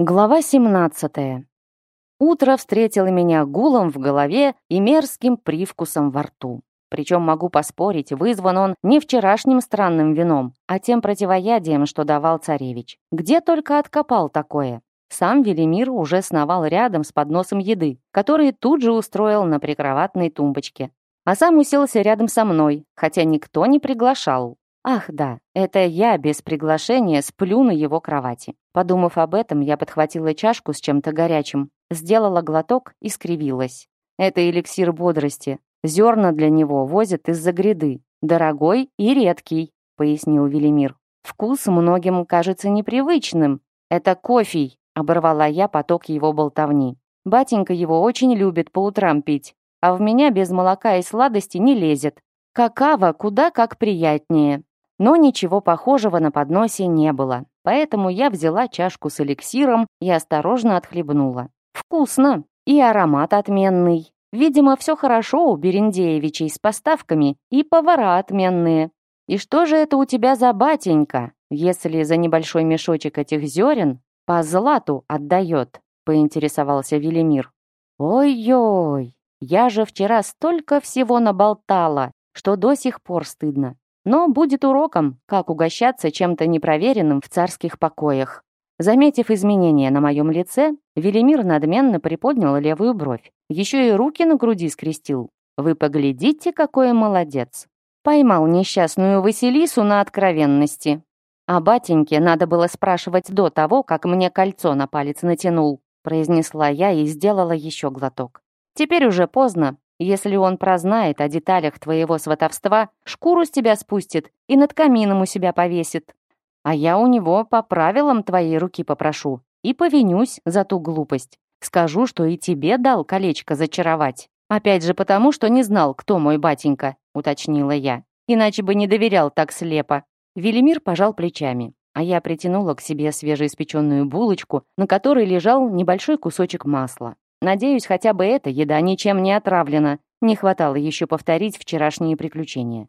Глава 17. Утро встретило меня гулом в голове и мерзким привкусом во рту. Причем, могу поспорить, вызван он не вчерашним странным вином, а тем противоядием, что давал царевич. Где только откопал такое. Сам Велимир уже сновал рядом с подносом еды, который тут же устроил на прикроватной тумбочке. А сам уселся рядом со мной, хотя никто не приглашал. Ах да, это я без приглашения сплю на его кровати. Подумав об этом, я подхватила чашку с чем-то горячим, сделала глоток и скривилась. Это эликсир бодрости. Зерна для него возят из-за гряды. Дорогой и редкий, пояснил Велимир. Вкус многим кажется непривычным. Это кофе, оборвала я поток его болтовни. Батенька его очень любит по утрам пить, а в меня без молока и сладости не лезет. Какава куда как приятнее но ничего похожего на подносе не было, поэтому я взяла чашку с эликсиром и осторожно отхлебнула. Вкусно! И аромат отменный. Видимо, все хорошо у Берендеевичей с поставками, и повара отменные. И что же это у тебя за батенька, если за небольшой мешочек этих зерен по злату отдает? поинтересовался Велимир. «Ой-ой, я же вчера столько всего наболтала, что до сих пор стыдно. Но будет уроком, как угощаться чем-то непроверенным в царских покоях. Заметив изменения на моем лице, Велимир надменно приподнял левую бровь. Еще и руки на груди скрестил. «Вы поглядите, какой молодец!» Поймал несчастную Василису на откровенности. «А батеньке надо было спрашивать до того, как мне кольцо на палец натянул», произнесла я и сделала еще глоток. Теперь уже поздно, если он прознает о деталях твоего сватовства, шкуру с тебя спустит и над камином у себя повесит. А я у него по правилам твоей руки попрошу и повинюсь за ту глупость. Скажу, что и тебе дал колечко зачаровать. Опять же потому, что не знал, кто мой батенька, уточнила я. Иначе бы не доверял так слепо. Велимир пожал плечами, а я притянула к себе свежеиспеченную булочку, на которой лежал небольшой кусочек масла. Надеюсь, хотя бы эта еда ничем не отравлена. Не хватало еще повторить вчерашние приключения.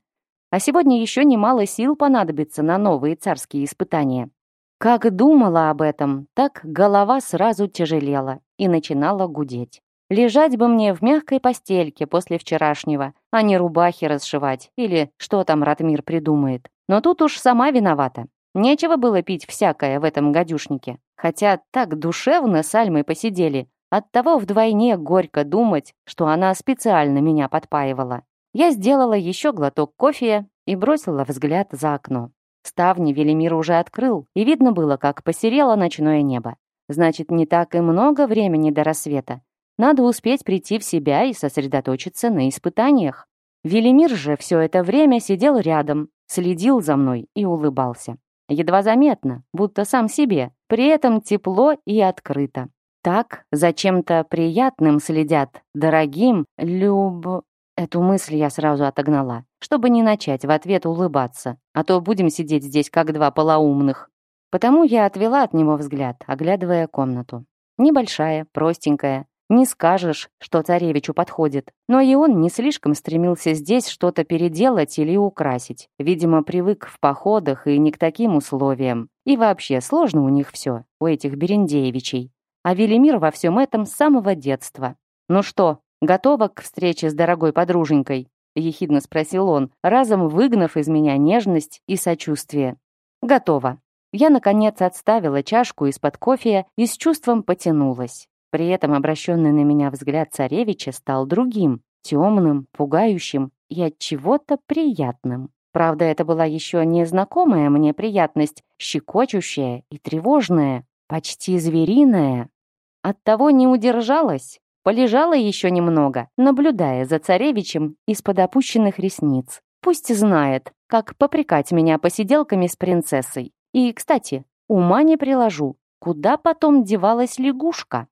А сегодня еще немало сил понадобится на новые царские испытания. Как думала об этом, так голова сразу тяжелела и начинала гудеть. Лежать бы мне в мягкой постельке после вчерашнего, а не рубахи расшивать или что там Ратмир придумает. Но тут уж сама виновата. Нечего было пить всякое в этом гадюшнике. Хотя так душевно с Альмой посидели, Оттого вдвойне горько думать, что она специально меня подпаивала. Я сделала еще глоток кофе и бросила взгляд за окно. Ставни Велимир уже открыл, и видно было, как посерело ночное небо. Значит, не так и много времени до рассвета. Надо успеть прийти в себя и сосредоточиться на испытаниях. Велимир же все это время сидел рядом, следил за мной и улыбался. Едва заметно, будто сам себе, при этом тепло и открыто. Так, зачем-то приятным следят, дорогим, люб... Эту мысль я сразу отогнала, чтобы не начать в ответ улыбаться, а то будем сидеть здесь как два полоумных. Потому я отвела от него взгляд, оглядывая комнату. Небольшая, простенькая. Не скажешь, что царевичу подходит. Но и он не слишком стремился здесь что-то переделать или украсить. Видимо, привык в походах и не к таким условиям. И вообще, сложно у них все, у этих Берендеевичей а Велимир во всем этом с самого детства. «Ну что, готова к встрече с дорогой подруженькой?» — ехидно спросил он, разом выгнав из меня нежность и сочувствие. «Готова». Я, наконец, отставила чашку из-под кофе и с чувством потянулась. При этом обращенный на меня взгляд царевича стал другим, темным, пугающим и от чего-то приятным. Правда, это была еще незнакомая мне приятность, щекочущая и тревожная, почти звериная. Оттого не удержалась, полежала еще немного, наблюдая за царевичем из-под опущенных ресниц. Пусть знает, как попрекать меня посиделками с принцессой. И, кстати, ума не приложу, куда потом девалась лягушка?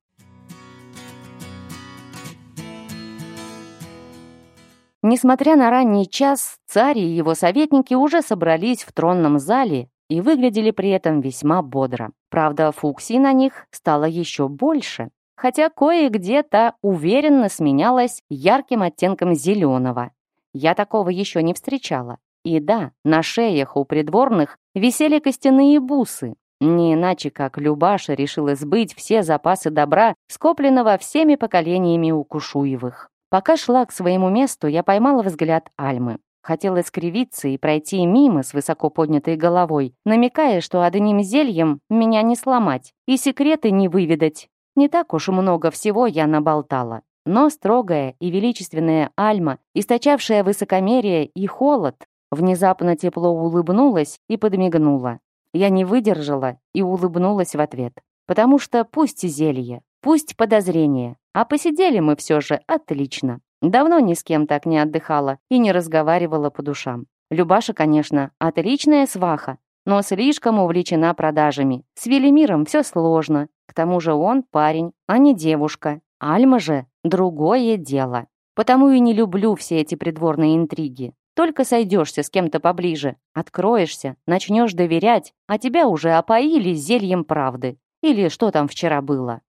Несмотря на ранний час, царь и его советники уже собрались в тронном зале и выглядели при этом весьма бодро. Правда, фуксий на них стало еще больше, хотя кое-где-то уверенно сменялась ярким оттенком зеленого. Я такого еще не встречала. И да, на шеях у придворных висели костяные бусы. Не иначе, как Любаша решила сбыть все запасы добра, скопленного всеми поколениями у Кушуевых. Пока шла к своему месту, я поймала взгляд Альмы. Хотела скривиться и пройти мимо с высоко поднятой головой, намекая, что одним зельем меня не сломать и секреты не выведать. Не так уж много всего я наболтала. Но строгая и величественная Альма, источавшая высокомерие и холод, внезапно тепло улыбнулась и подмигнула. Я не выдержала и улыбнулась в ответ. Потому что пусть зелье, пусть подозрение, а посидели мы все же отлично. Давно ни с кем так не отдыхала и не разговаривала по душам. Любаша, конечно, отличная сваха, но слишком увлечена продажами. С Велимиром все сложно. К тому же он парень, а не девушка. Альма же — другое дело. Потому и не люблю все эти придворные интриги. Только сойдешься с кем-то поближе, откроешься, начнешь доверять, а тебя уже опоили зельем правды. Или что там вчера было.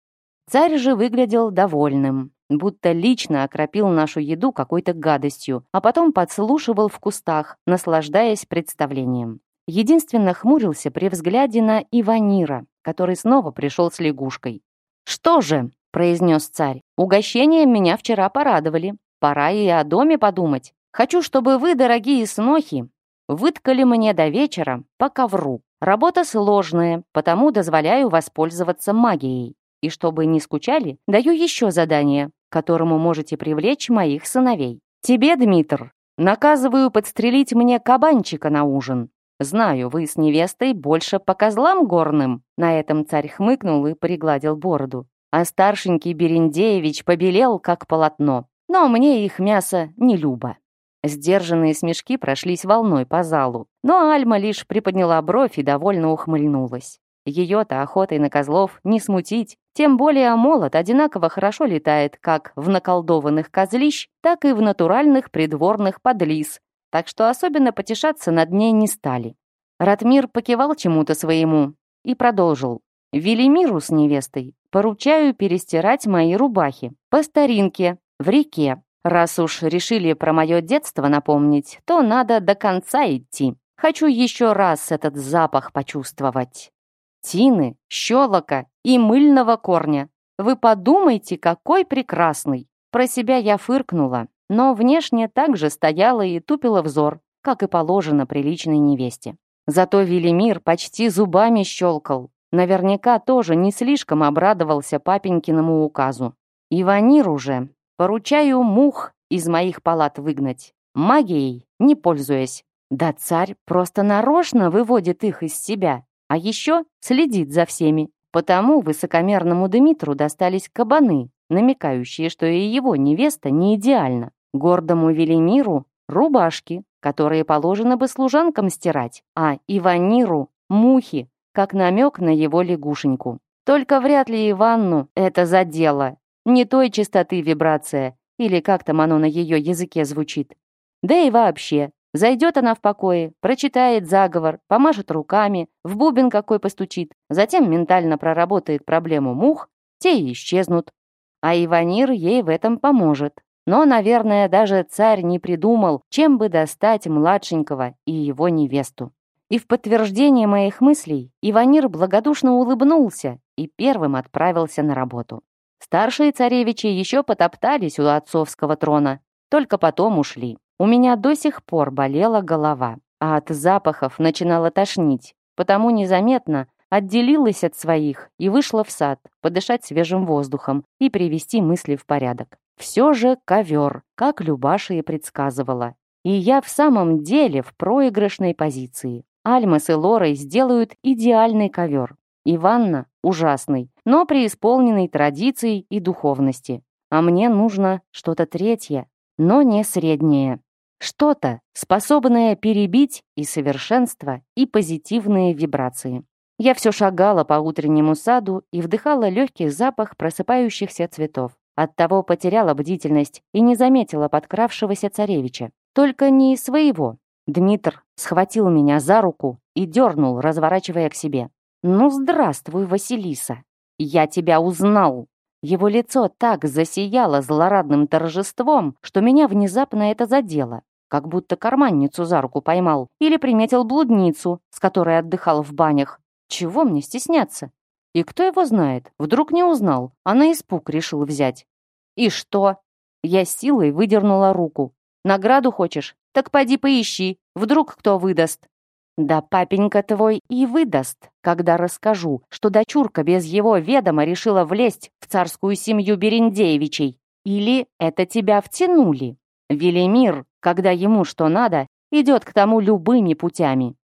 Царь же выглядел довольным будто лично окропил нашу еду какой-то гадостью, а потом подслушивал в кустах, наслаждаясь представлением. Единственно хмурился при взгляде на Иванира, который снова пришел с лягушкой. «Что же?» — произнес царь. угощения меня вчера порадовали. Пора и о доме подумать. Хочу, чтобы вы, дорогие снохи, выткали мне до вечера по ковру. Работа сложная, потому дозволяю воспользоваться магией. И чтобы не скучали, даю еще задание которому можете привлечь моих сыновей. Тебе, Дмитр, наказываю подстрелить мне кабанчика на ужин. Знаю, вы с невестой больше по козлам горным». На этом царь хмыкнул и пригладил бороду. А старшенький Берендеевич побелел, как полотно. Но мне их мясо не любо. Сдержанные смешки прошлись волной по залу, но Альма лишь приподняла бровь и довольно ухмыльнулась. Ее-то охотой на козлов не смутить, тем более молот одинаково хорошо летает как в наколдованных козлищ, так и в натуральных придворных подлиз, так что особенно потешаться над ней не стали. Ратмир покивал чему-то своему и продолжил. «Велимиру с невестой поручаю перестирать мои рубахи. По старинке, в реке. Раз уж решили про мое детство напомнить, то надо до конца идти. Хочу еще раз этот запах почувствовать» тины, щелока и мыльного корня. Вы подумайте, какой прекрасный!» Про себя я фыркнула, но внешне также стояла и тупила взор, как и положено приличной невесте. Зато Велимир почти зубами щелкал. Наверняка тоже не слишком обрадовался папенькиному указу. «Иванир уже. Поручаю мух из моих палат выгнать. Магией не пользуясь. Да царь просто нарочно выводит их из себя. А еще следит за всеми. Потому высокомерному Дмитру достались кабаны, намекающие, что и его невеста не идеальна. Гордому Велимиру — рубашки, которые положено бы служанкам стирать, а Иваниру — мухи, как намек на его лягушеньку. Только вряд ли Иванну это задело. Не той частоты вибрация, или как там оно на ее языке звучит. Да и вообще, Зайдет она в покое, прочитает заговор, помажет руками, в бубен какой постучит, затем ментально проработает проблему мух, те и исчезнут. А Иванир ей в этом поможет. Но, наверное, даже царь не придумал, чем бы достать младшенького и его невесту. И в подтверждение моих мыслей Иванир благодушно улыбнулся и первым отправился на работу. Старшие царевичи еще потоптались у отцовского трона, только потом ушли. У меня до сих пор болела голова, а от запахов начинала тошнить, потому незаметно отделилась от своих и вышла в сад подышать свежим воздухом и привести мысли в порядок. Все же ковер, как Любаша и предсказывала. И я в самом деле в проигрышной позиции. Альмас и Лорой сделают идеальный ковер. Иванна — ужасный, но преисполненный традицией и духовности. А мне нужно что-то третье, но не среднее. Что-то, способное перебить и совершенство, и позитивные вибрации. Я все шагала по утреннему саду и вдыхала легкий запах просыпающихся цветов. Оттого потеряла бдительность и не заметила подкравшегося царевича. Только не своего. Дмитр схватил меня за руку и дернул, разворачивая к себе. «Ну, здравствуй, Василиса! Я тебя узнал!» Его лицо так засияло злорадным торжеством, что меня внезапно это задело как будто карманницу за руку поймал, или приметил блудницу, с которой отдыхал в банях. Чего мне стесняться? И кто его знает, вдруг не узнал, а на испуг решил взять. И что? Я силой выдернула руку. Награду хочешь? Так поди поищи, вдруг кто выдаст. Да папенька твой и выдаст, когда расскажу, что дочурка без его ведома решила влезть в царскую семью Берендеевичей. Или это тебя втянули? Велимир, когда ему что надо, идет к тому любыми путями.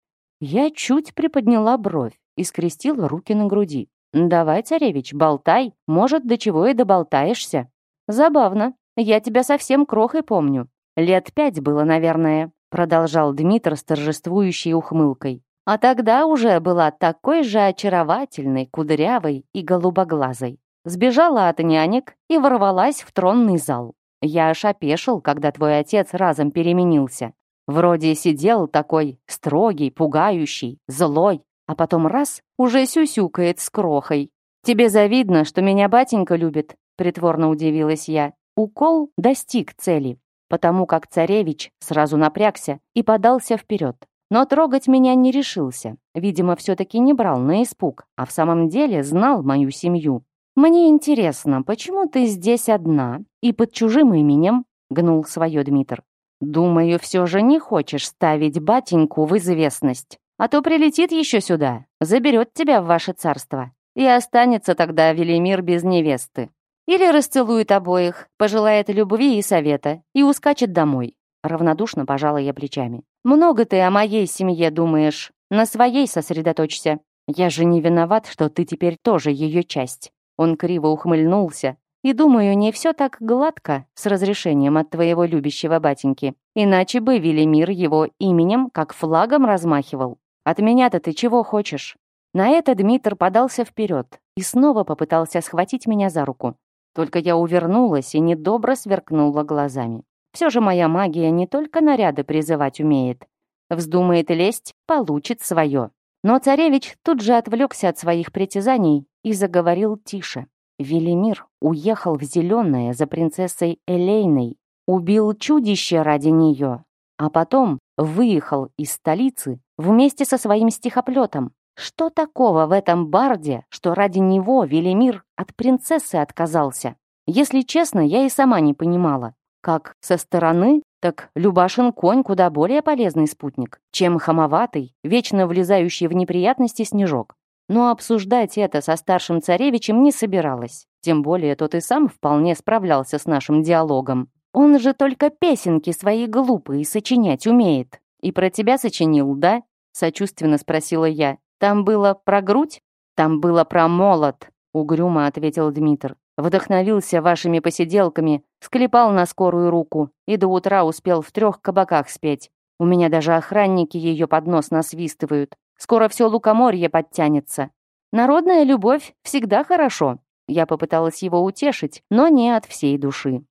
Я чуть приподняла бровь и скрестила руки на груди. «Давай, царевич, болтай, может, до чего и доболтаешься». «Забавно, я тебя совсем крохой помню. Лет пять было, наверное», — продолжал Дмитр с торжествующей ухмылкой. «А тогда уже была такой же очаровательной, кудрявой и голубоглазой. Сбежала от нянек и ворвалась в тронный зал. Я аж опешил, когда твой отец разом переменился. Вроде сидел такой строгий, пугающий, злой, а потом раз — уже сюсюкает с крохой. «Тебе завидно, что меня батенька любит?» — притворно удивилась я. Укол достиг цели, потому как царевич сразу напрягся и подался вперед. Но трогать меня не решился. Видимо, все-таки не брал на испуг, а в самом деле знал мою семью. «Мне интересно, почему ты здесь одна?» и под чужим именем», — гнул свое Дмитр. «Думаю, все же не хочешь ставить батеньку в известность, а то прилетит еще сюда, заберет тебя в ваше царство, и останется тогда Велимир без невесты. Или расцелует обоих, пожелает любви и совета, и ускачет домой». Равнодушно пожала я плечами. «Много ты о моей семье думаешь. На своей сосредоточься. Я же не виноват, что ты теперь тоже ее часть». Он криво ухмыльнулся, и думаю, не все так гладко с разрешением от твоего любящего батеньки. Иначе бы Велимир его именем как флагом размахивал. От меня-то ты чего хочешь?» На это Дмитр подался вперед и снова попытался схватить меня за руку. Только я увернулась и недобро сверкнула глазами. Все же моя магия не только наряды призывать умеет. Вздумает лезть, получит свое. Но царевич тут же отвлекся от своих притязаний и заговорил тише. Велимир уехал в Зеленое за принцессой Элейной, убил чудище ради нее, а потом выехал из столицы вместе со своим стихоплетом. Что такого в этом барде, что ради него Велимир от принцессы отказался? Если честно, я и сама не понимала. Как со стороны, так Любашин конь куда более полезный спутник, чем хамоватый, вечно влезающий в неприятности снежок но обсуждать это со старшим царевичем не собиралась. Тем более тот и сам вполне справлялся с нашим диалогом. Он же только песенки свои глупые сочинять умеет. И про тебя сочинил, да? Сочувственно спросила я. Там было про грудь? Там было про молот, угрюмо ответил Дмитр. Вдохновился вашими посиделками, склепал на скорую руку и до утра успел в трех кабаках спеть. У меня даже охранники ее под нос насвистывают. Скоро все лукоморье подтянется. Народная любовь всегда хорошо. Я попыталась его утешить, но не от всей души.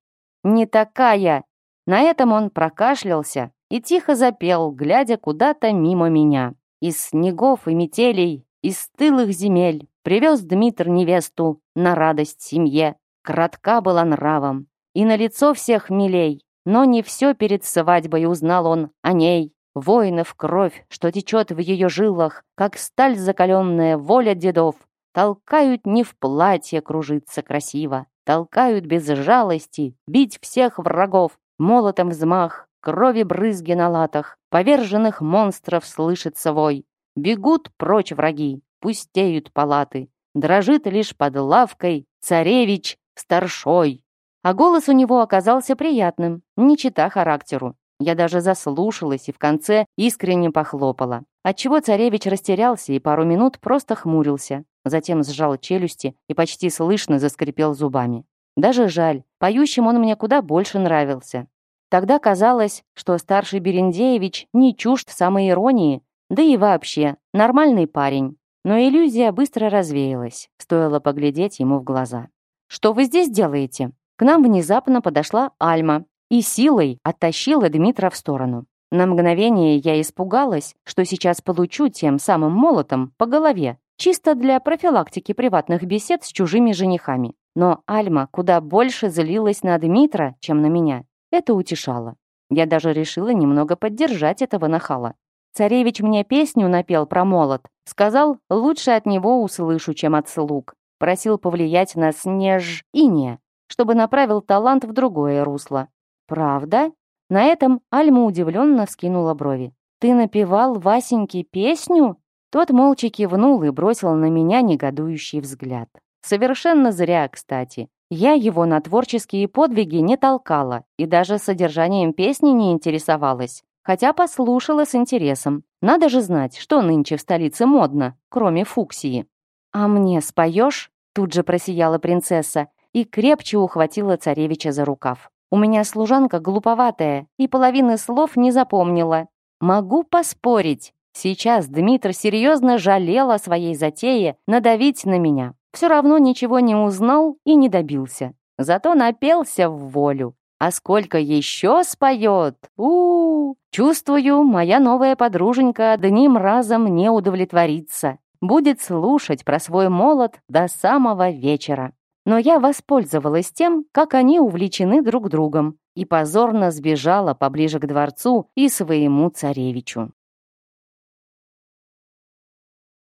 «Не такая!» На этом он прокашлялся и тихо запел, глядя куда-то мимо меня. Из снегов и метелей, из стылых земель привез Дмитр невесту на радость семье. Кратка была нравом и на лицо всех милей, но не все перед свадьбой узнал он о ней. Воинов кровь, что течет в ее жилах, как сталь закаленная воля дедов. Толкают не в платье кружиться красиво, толкают без жалости, бить всех врагов, молотом взмах, крови брызги на латах, поверженных монстров слышится вой. Бегут прочь враги, пустеют палаты, дрожит лишь под лавкой царевич старшой. А голос у него оказался приятным, не чита характеру. Я даже заслушалась и в конце искренне похлопала. Отчего царевич растерялся и пару минут просто хмурился. Затем сжал челюсти и почти слышно заскрипел зубами. Даже жаль, поющим он мне куда больше нравился. Тогда казалось, что старший Берендеевич не чужд самой иронии, да и вообще нормальный парень. Но иллюзия быстро развеялась, стоило поглядеть ему в глаза. «Что вы здесь делаете?» К нам внезапно подошла Альма, и силой оттащила Дмитра в сторону. На мгновение я испугалась, что сейчас получу тем самым молотом по голове, чисто для профилактики приватных бесед с чужими женихами. Но Альма куда больше злилась на Дмитра, чем на меня. Это утешало. Я даже решила немного поддержать этого нахала. Царевич мне песню напел про молот. Сказал, лучше от него услышу, чем от слуг. Просил повлиять на снеж иния, чтобы направил талант в другое русло. «Правда?» На этом Альма удивленно вскинула брови. «Ты напевал Васеньке песню?» Тот молча кивнул и бросил на меня негодующий взгляд. Совершенно зря, кстати. Я его на творческие подвиги не толкала и даже содержанием песни не интересовалась, хотя послушала с интересом. Надо же знать, что нынче в столице модно, кроме фуксии. «А мне споешь?» — тут же просияла принцесса и крепче ухватила царевича за рукав. У меня служанка глуповатая и половины слов не запомнила. Могу поспорить. Сейчас Дмитр серьезно жалел о своей затее надавить на меня. Все равно ничего не узнал и не добился. Зато напелся в волю. А сколько еще споет? У, -у, -у. Чувствую, моя новая подруженька одним разом не удовлетворится. Будет слушать про свой молот до самого вечера но я воспользовалась тем, как они увлечены друг другом, и позорно сбежала поближе к дворцу и своему царевичу.